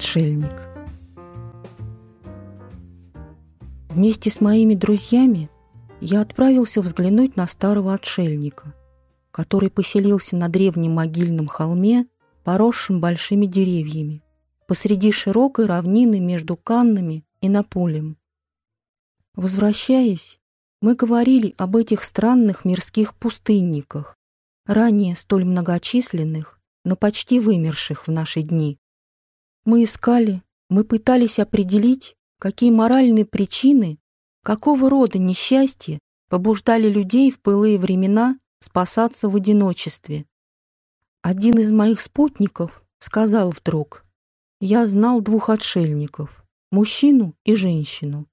Отшельник. Вместе с моими друзьями я отправился взглянуть на старого отшельника, который поселился на древнем могильном холме, поросшем большими деревьями, посреди широкой равнины между Каннами и Наполем. Возвращаясь, мы говорили об этих странных мирских пустынниках, ранее столь многочисленных, но почти вымерших в наши дни. Мы искали, мы пытались определить, какие моральные причины, какого рода несчастья побуждали людей в былые времена спасаться в одиночестве. Один из моих спутников сказал вдруг, «Я знал двух отшельников, мужчину и женщину.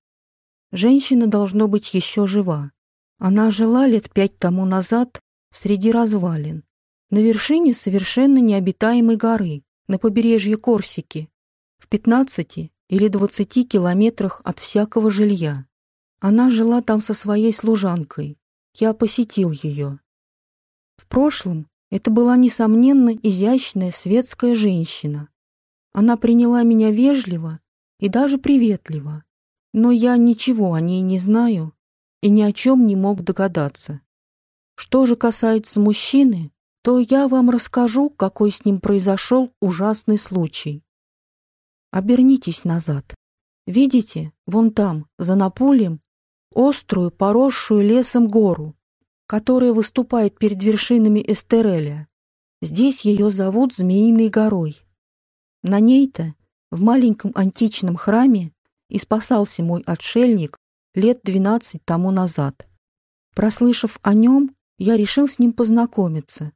Женщина должно быть еще жива. Она жила лет пять тому назад среди развалин, на вершине совершенно необитаемой горы, на побережье Корсики, в 15 или 20 километрах от всякого жилья. Она жила там со своей служанкой. Я посетил ее. В прошлом это была, несомненно, изящная светская женщина. Она приняла меня вежливо и даже приветливо, но я ничего о ней не знаю и ни о чем не мог догадаться. Что же касается мужчины, то я вам расскажу, какой с ним произошел ужасный случай. Обернитесь назад. Видите, вон там, за Наполем, острую, поросшую лесом гору, которая выступает перед вершинами Эстереля. Здесь ее зовут Змеиной горой. На ней-то, в маленьком античном храме, и спасался мой отшельник лет двенадцать тому назад. Прослышав о нем, я решил с ним познакомиться.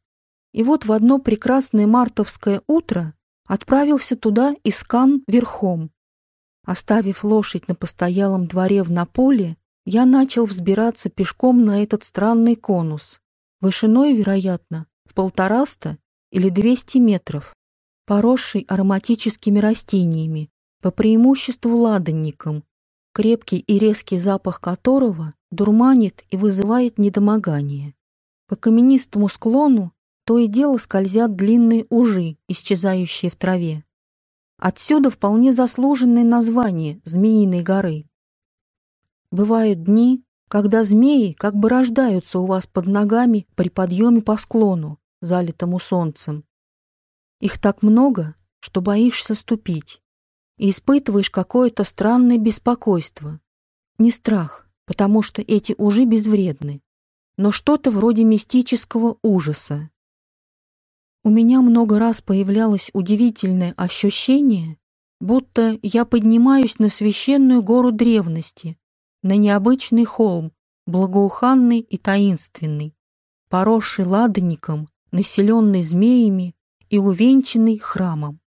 И вот в одно прекрасное мартовское утро отправился туда Искан верхом. Оставив лошадь на постоялом дворе в Наполе, я начал взбираться пешком на этот странный конус, вышиной, вероятно, в полтораста или двести метров, поросший ароматическими растениями, по преимуществу ладанником, крепкий и резкий запах которого дурманит и вызывает недомогание. По каменистому склону то и дело скользят длинные ужи, исчезающие в траве. Отсюда вполне заслуженное название Змеиной горы. Бывают дни, когда змеи как бы рождаются у вас под ногами при подъеме по склону, залитому солнцем. Их так много, что боишься ступить, и испытываешь какое-то странное беспокойство. Не страх, потому что эти ужи безвредны, но что-то вроде мистического ужаса. У меня много раз появлялось удивительное ощущение, будто я поднимаюсь на священную гору древности, на необычный холм, благоуханный и таинственный, поросший ладанником, населенный змеями и увенчанный храмом.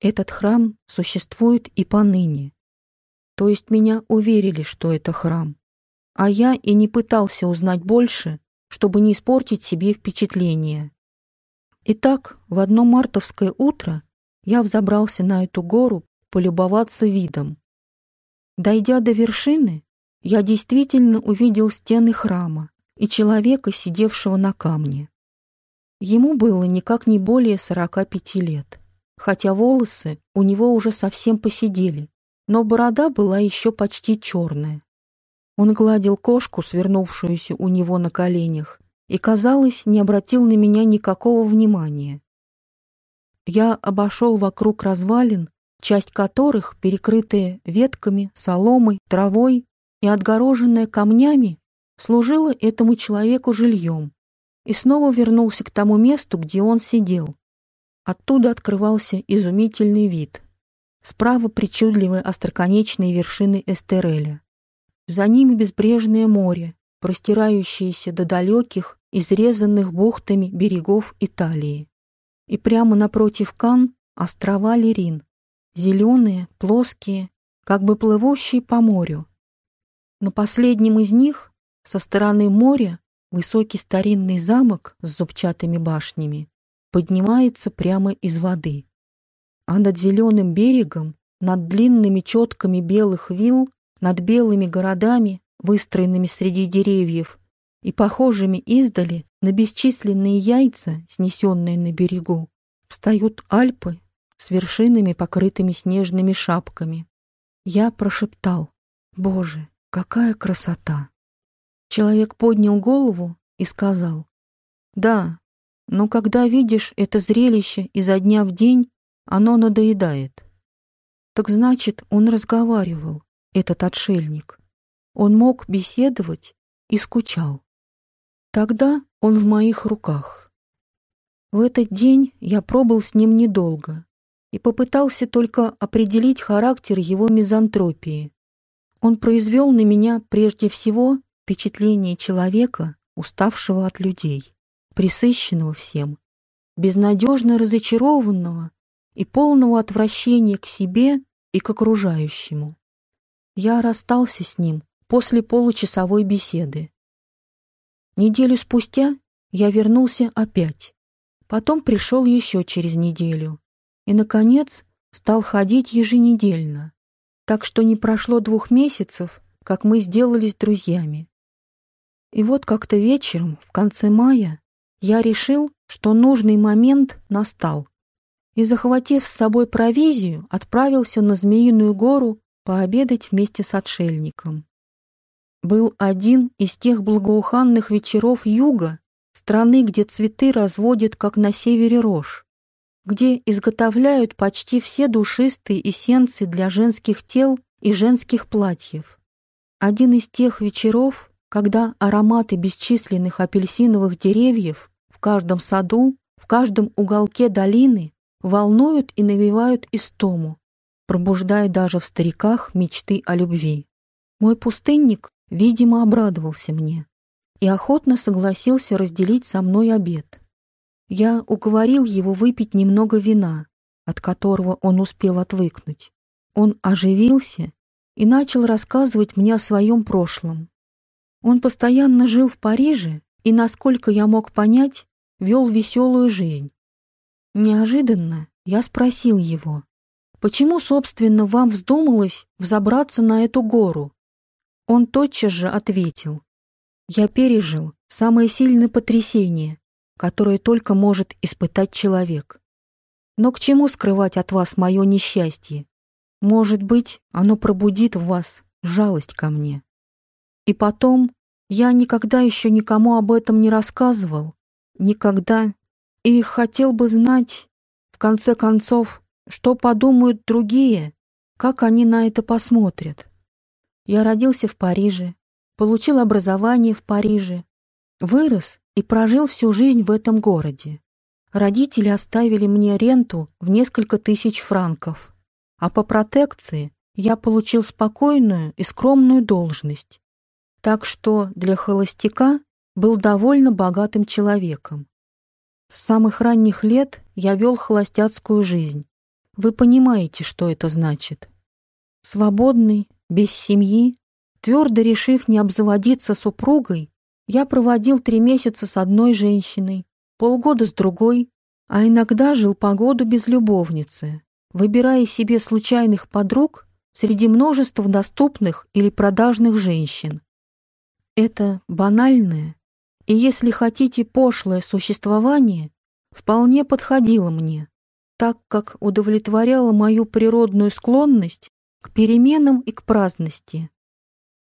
Этот храм существует и поныне. То есть меня уверили, что это храм, а я и не пытался узнать больше, чтобы не испортить себе впечатление. Итак, в одно мартовское утро я взобрался на эту гору полюбоваться видом. Дойдя до вершины, я действительно увидел стены храма и человека, сидевшего на камне. Ему было никак не более сорока пяти лет, хотя волосы у него уже совсем посидели, но борода была еще почти черная. Он гладил кошку, свернувшуюся у него на коленях, и, казалось, не обратил на меня никакого внимания. Я обошел вокруг развалин, часть которых, перекрытая ветками, соломой, травой и отгороженная камнями, служила этому человеку жильем, и снова вернулся к тому месту, где он сидел. Оттуда открывался изумительный вид. Справа причудливые остроконечные вершины Эстереля. За ними безбрежное море, простирающиеся до далеких, изрезанных бухтами берегов Италии. И прямо напротив Кан острова Лерин, зеленые, плоские, как бы плывущие по морю. На последнем из них, со стороны моря, высокий старинный замок с зубчатыми башнями поднимается прямо из воды. А над зеленым берегом, над длинными четками белых вилл, над белыми городами выстроенными среди деревьев и похожими издали на бесчисленные яйца, снесенные на берегу, встают Альпы, с вершинами, покрытыми снежными шапками. Я прошептал «Боже, какая красота!» Человек поднял голову и сказал «Да, но когда видишь это зрелище изо дня в день, оно надоедает». Так значит, он разговаривал, этот отшельник. Он мог беседовать и скучал. Тогда он в моих руках. В этот день я пробыл с ним недолго и попытался только определить характер его мизантропии. Он произвел на меня прежде всего впечатление человека, уставшего от людей, присыщенного всем, безнадежно разочарованного и полного отвращения к себе и к окружающему. Я расстался с ним после получасовой беседы. Неделю спустя я вернулся опять. Потом пришел еще через неделю. И, наконец, стал ходить еженедельно. Так что не прошло двух месяцев, как мы сделались друзьями. И вот как-то вечером, в конце мая, я решил, что нужный момент настал и, захватив с собой провизию, отправился на Змеиную гору пообедать вместе с отшельником. Был один из тех благоуханных вечеров юга, страны, где цветы разводят, как на севере рожь, где изготовляют почти все душистые эссенции для женских тел и женских платьев. Один из тех вечеров, когда ароматы бесчисленных апельсиновых деревьев в каждом саду, в каждом уголке долины волнуют и навевают истому, пробуждая даже в стариках мечты о любви. Мой пустынник, видимо, обрадовался мне и охотно согласился разделить со мной обед. Я уговорил его выпить немного вина, от которого он успел отвыкнуть. Он оживился и начал рассказывать мне о своем прошлом. Он постоянно жил в Париже и, насколько я мог понять, вел веселую жизнь. Неожиданно я спросил его, почему, собственно, вам вздумалось взобраться на эту гору? Он тотчас же ответил, я пережил самое сильное потрясение, которое только может испытать человек. Но к чему скрывать от вас мое несчастье? Может быть, оно пробудит в вас жалость ко мне. И потом, я никогда еще никому об этом не рассказывал, никогда и хотел бы знать, в конце концов, что подумают другие, как они на это посмотрят. Я родился в Париже, получил образование в Париже, вырос и прожил всю жизнь в этом городе. Родители оставили мне ренту в несколько тысяч франков, а по протекции я получил спокойную и скромную должность. Так что для холостяка был довольно богатым человеком. С самых ранних лет я вел холостяцкую жизнь. Вы понимаете, что это значит. Свободный, без семьи, твердо решив не обзаводиться супругой, я проводил три месяца с одной женщиной, полгода с другой, а иногда жил по году без любовницы, выбирая себе случайных подруг среди множества доступных или продажных женщин. Это банальное, и, если хотите, пошлое существование вполне подходило мне, так как удовлетворяло мою природную склонность к переменам и к праздности.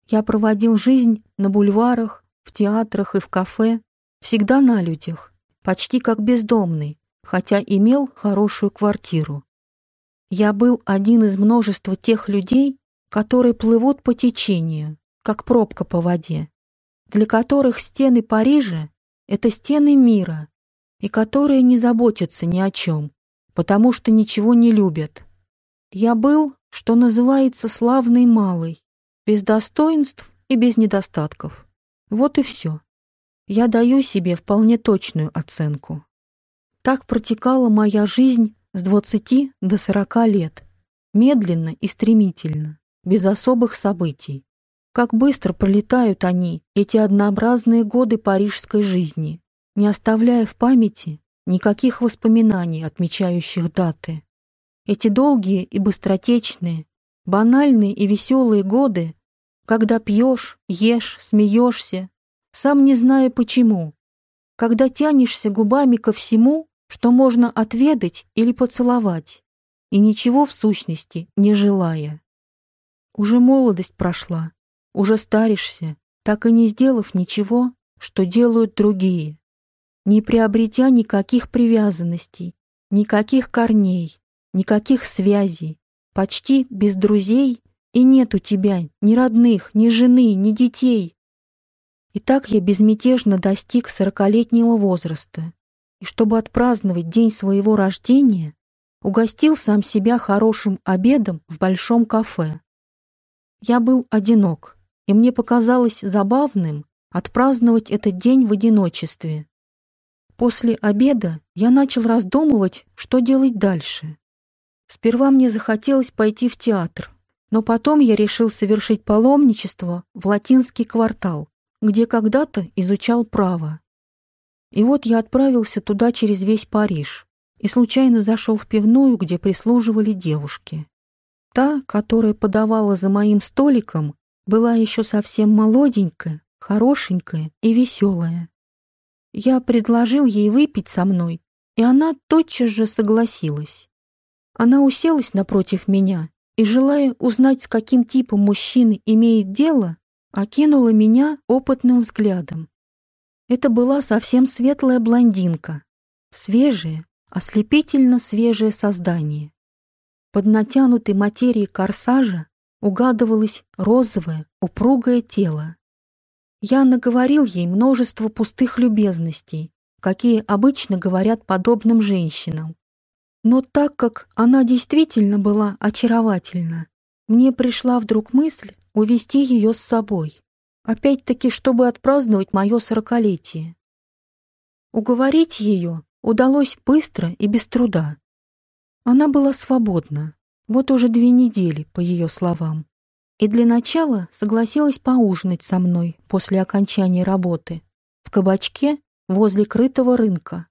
Я проводил жизнь на бульварах, в театрах и в кафе, всегда на людях, почти как бездомный, хотя имел хорошую квартиру. Я был один из множества тех людей, которые плывут по течению, как пробка по воде, для которых стены Парижа — это стены мира, и которые не заботятся ни о чем, потому что ничего не любят. Я был, что называется, славный малый, без достоинств и без недостатков. Вот и все. Я даю себе вполне точную оценку. Так протекала моя жизнь с 20 до 40 лет, медленно и стремительно, без особых событий. Как быстро пролетают они, эти однообразные годы парижской жизни, не оставляя в памяти никаких воспоминаний, отмечающих даты. Эти долгие и быстротечные, банальные и веселые годы, когда пьешь, ешь, смеешься, сам не зная почему, когда тянешься губами ко всему, что можно отведать или поцеловать, и ничего в сущности не желая. Уже молодость прошла, уже старишься, так и не сделав ничего, что делают другие, не приобретя никаких привязанностей, никаких корней, никаких связей, почти без друзей, и нет у тебя ни родных, ни жены, ни детей. И так я безмятежно достиг сорокалетнего возраста, и чтобы отпраздновать день своего рождения, угостил сам себя хорошим обедом в большом кафе. Я был одинок, и мне показалось забавным отпраздновать этот день в одиночестве. После обеда я начал раздумывать, что делать дальше. Сперва мне захотелось пойти в театр, но потом я решил совершить паломничество в латинский квартал, где когда-то изучал право. И вот я отправился туда через весь Париж и случайно зашел в пивную, где прислуживали девушки. Та, которая подавала за моим столиком, была еще совсем молоденькая, хорошенькая и веселая. Я предложил ей выпить со мной, и она тотчас же согласилась. Она уселась напротив меня и, желая узнать, с каким типом мужчины имеет дело, окинула меня опытным взглядом. Это была совсем светлая блондинка, свежее, ослепительно свежее создание. Под натянутой материей корсажа угадывалось розовое, упругое тело. Я наговорил ей множество пустых любезностей, какие обычно говорят подобным женщинам, но так как она действительно была очаровательна, мне пришла вдруг мысль увести ее с собой. Опять-таки, чтобы отпраздновать мое сорокалетие. Уговорить ее удалось быстро и без труда. Она была свободна, вот уже две недели, по ее словам, и для начала согласилась поужинать со мной после окончания работы в кабачке возле крытого рынка.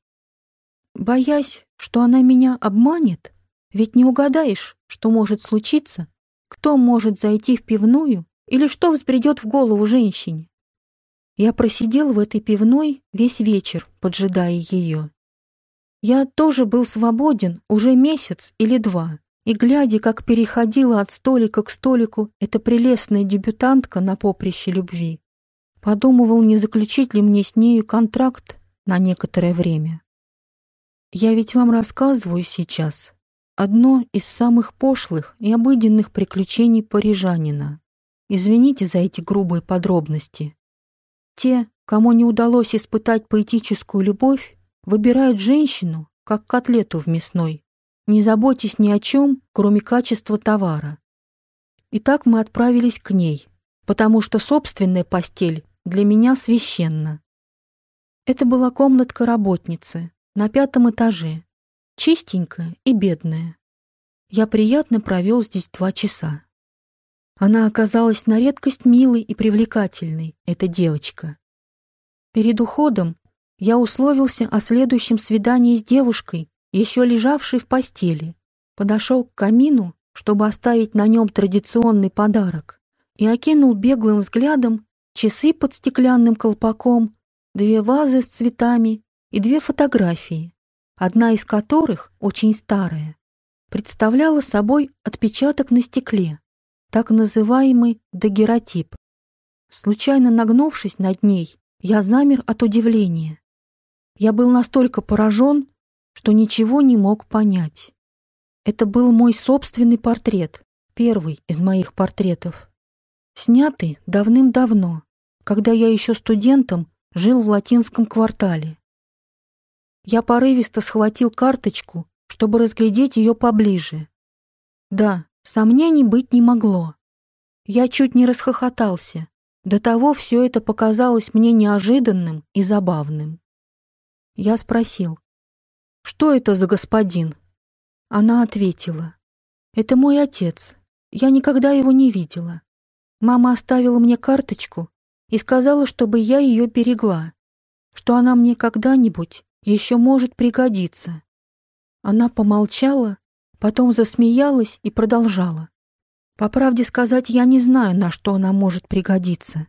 Боясь, что она меня обманет, ведь не угадаешь, что может случиться, кто может зайти в пивную или что взбредет в голову женщине. Я просидел в этой пивной весь вечер, поджидая ее. Я тоже был свободен уже месяц или два, и, глядя, как переходила от столика к столику эта прелестная дебютантка на поприще любви, подумывал, не заключить ли мне с нею контракт на некоторое время. Я ведь вам рассказываю сейчас одно из самых пошлых и обыденных приключений парижанина. Извините за эти грубые подробности. Те, кому не удалось испытать поэтическую любовь, выбирают женщину, как котлету в мясной, не заботясь ни о чем, кроме качества товара. Итак, мы отправились к ней, потому что собственная постель для меня священна. Это была комнатка работницы, на пятом этаже, чистенькая и бедная. Я приятно провел здесь два часа. Она оказалась на редкость милой и привлекательной, эта девочка. Перед уходом я условился о следующем свидании с девушкой, еще лежавшей в постели. Подошел к камину, чтобы оставить на нем традиционный подарок, и окинул беглым взглядом часы под стеклянным колпаком, две вазы с цветами и две фотографии, одна из которых, очень старая, представляла собой отпечаток на стекле, так называемый дагеротип. Случайно нагнувшись над ней, я замер от удивления. Я был настолько поражен, что ничего не мог понять. Это был мой собственный портрет, первый из моих портретов. Снятый давным-давно, когда я еще студентом жил в латинском квартале. Я порывисто схватил карточку, чтобы разглядеть ее поближе. Да, сомнений быть не могло. Я чуть не расхохотался. До того все это показалось мне неожиданным и забавным. Я спросил, «Что это за господин?» Она ответила, «Это мой отец. Я никогда его не видела. Мама оставила мне карточку и сказала, чтобы я ее берегла, что она мне когда-нибудь еще может пригодиться. Она помолчала, потом засмеялась и продолжала. По правде сказать, я не знаю, на что она может пригодиться.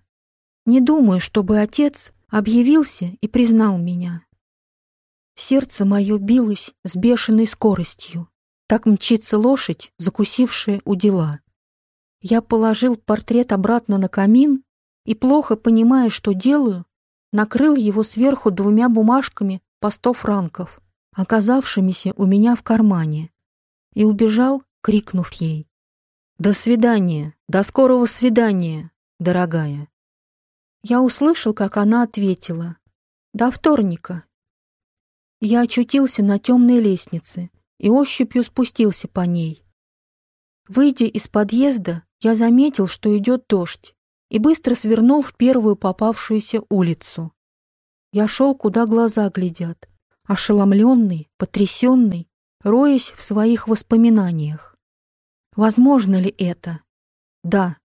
Не думаю, чтобы отец объявился и признал меня. Сердце мое билось с бешеной скоростью. Так мчится лошадь, закусившая у дела. Я положил портрет обратно на камин и, плохо понимая, что делаю, накрыл его сверху двумя бумажками по сто франков, оказавшимися у меня в кармане, и убежал, крикнув ей. «До свидания! До скорого свидания, дорогая!» Я услышал, как она ответила. «До вторника!» Я очутился на темной лестнице и ощупью спустился по ней. Выйдя из подъезда, я заметил, что идет дождь, и быстро свернул в первую попавшуюся улицу. Я шел, куда глаза глядят, ошеломленный, потрясенный, роясь в своих воспоминаниях. Возможно ли это? Да.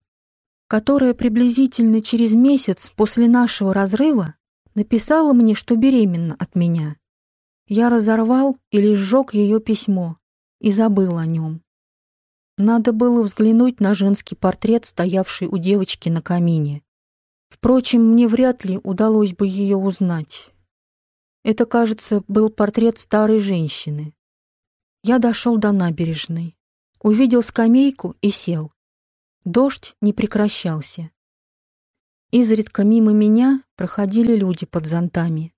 Которая приблизительно через месяц после нашего разрыва написала мне, что беременна от меня. Я разорвал или сжег ее письмо и забыл о нем. Надо было взглянуть на женский портрет, стоявший у девочки на камине. Впрочем, мне вряд ли удалось бы ее узнать. Это, кажется, был портрет старой женщины. Я дошел до набережной, увидел скамейку и сел. Дождь не прекращался. Изредка мимо меня проходили люди под зонтами.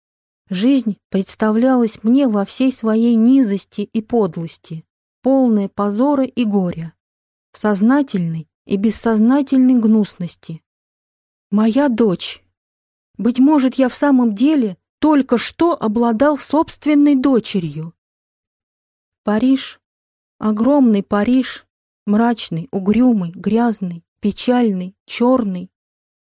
Жизнь представлялась мне во всей своей низости и подлости полное позора и горя, сознательной и бессознательной гнусности. Моя дочь. Быть может, я в самом деле только что обладал собственной дочерью. Париж, огромный Париж, мрачный, угрюмый, грязный, печальный, черный,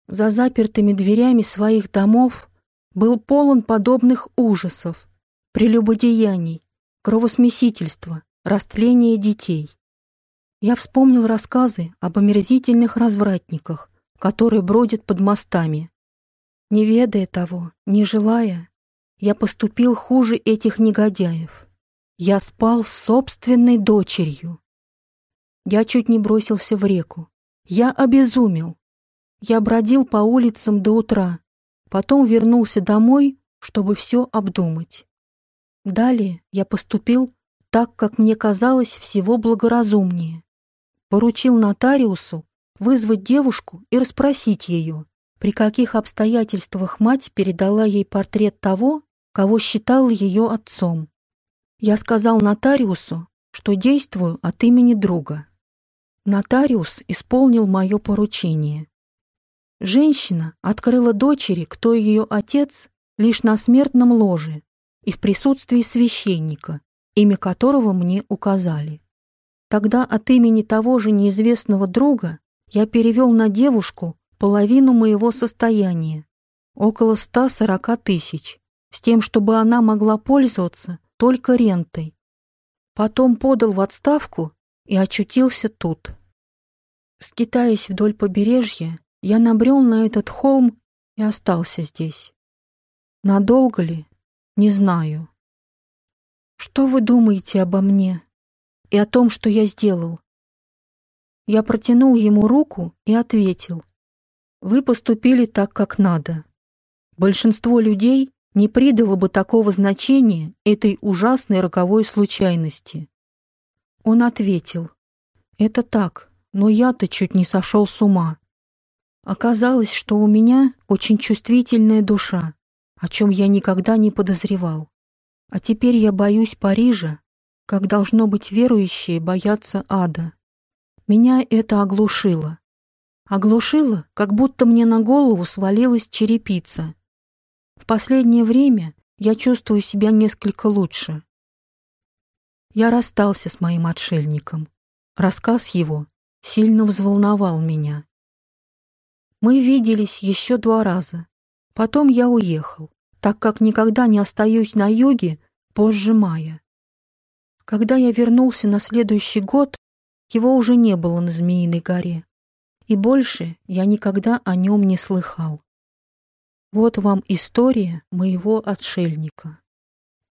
за запертыми дверями своих домов был полон подобных ужасов, прелюбодеяний, кровосмесительства, Растление детей. Я вспомнил рассказы об омерзительных развратниках, которые бродят под мостами. Не ведая того, не желая, я поступил хуже этих негодяев. Я спал с собственной дочерью. Я чуть не бросился в реку. Я обезумел. Я бродил по улицам до утра, потом вернулся домой, чтобы все обдумать. Далее я поступил так, как мне казалось, всего благоразумнее. Поручил нотариусу вызвать девушку и расспросить ее, при каких обстоятельствах мать передала ей портрет того, кого считала ее отцом. Я сказал нотариусу, что действую от имени друга. Нотариус исполнил мое поручение. Женщина открыла дочери, кто ее отец, лишь на смертном ложе и в присутствии священника, имя которого мне указали. Тогда от имени того же неизвестного друга я перевел на девушку половину моего состояния, около 140 тысяч, с тем, чтобы она могла пользоваться только рентой. Потом подал в отставку и очутился тут. Скитаясь вдоль побережья, я набрел на этот холм и остался здесь. Надолго ли? Не знаю. Что вы думаете обо мне и о том, что я сделал? Я протянул ему руку и ответил. Вы поступили так, как надо. Большинство людей не придало бы такого значения этой ужасной роковой случайности. Он ответил. Это так, но я-то чуть не сошел с ума. Оказалось, что у меня очень чувствительная душа, о чем я никогда не подозревал. А теперь я боюсь Парижа, как должно быть верующие боятся ада. Меня это оглушило. Оглушило, как будто мне на голову свалилась черепица. В последнее время я чувствую себя несколько лучше. Я расстался с моим отшельником. Рассказ его сильно взволновал меня. Мы виделись еще два раза. Потом я уехал так как никогда не остаюсь на юге позже мая. Когда я вернулся на следующий год, его уже не было на Змеиной горе, и больше я никогда о нем не слыхал. Вот вам история моего отшельника.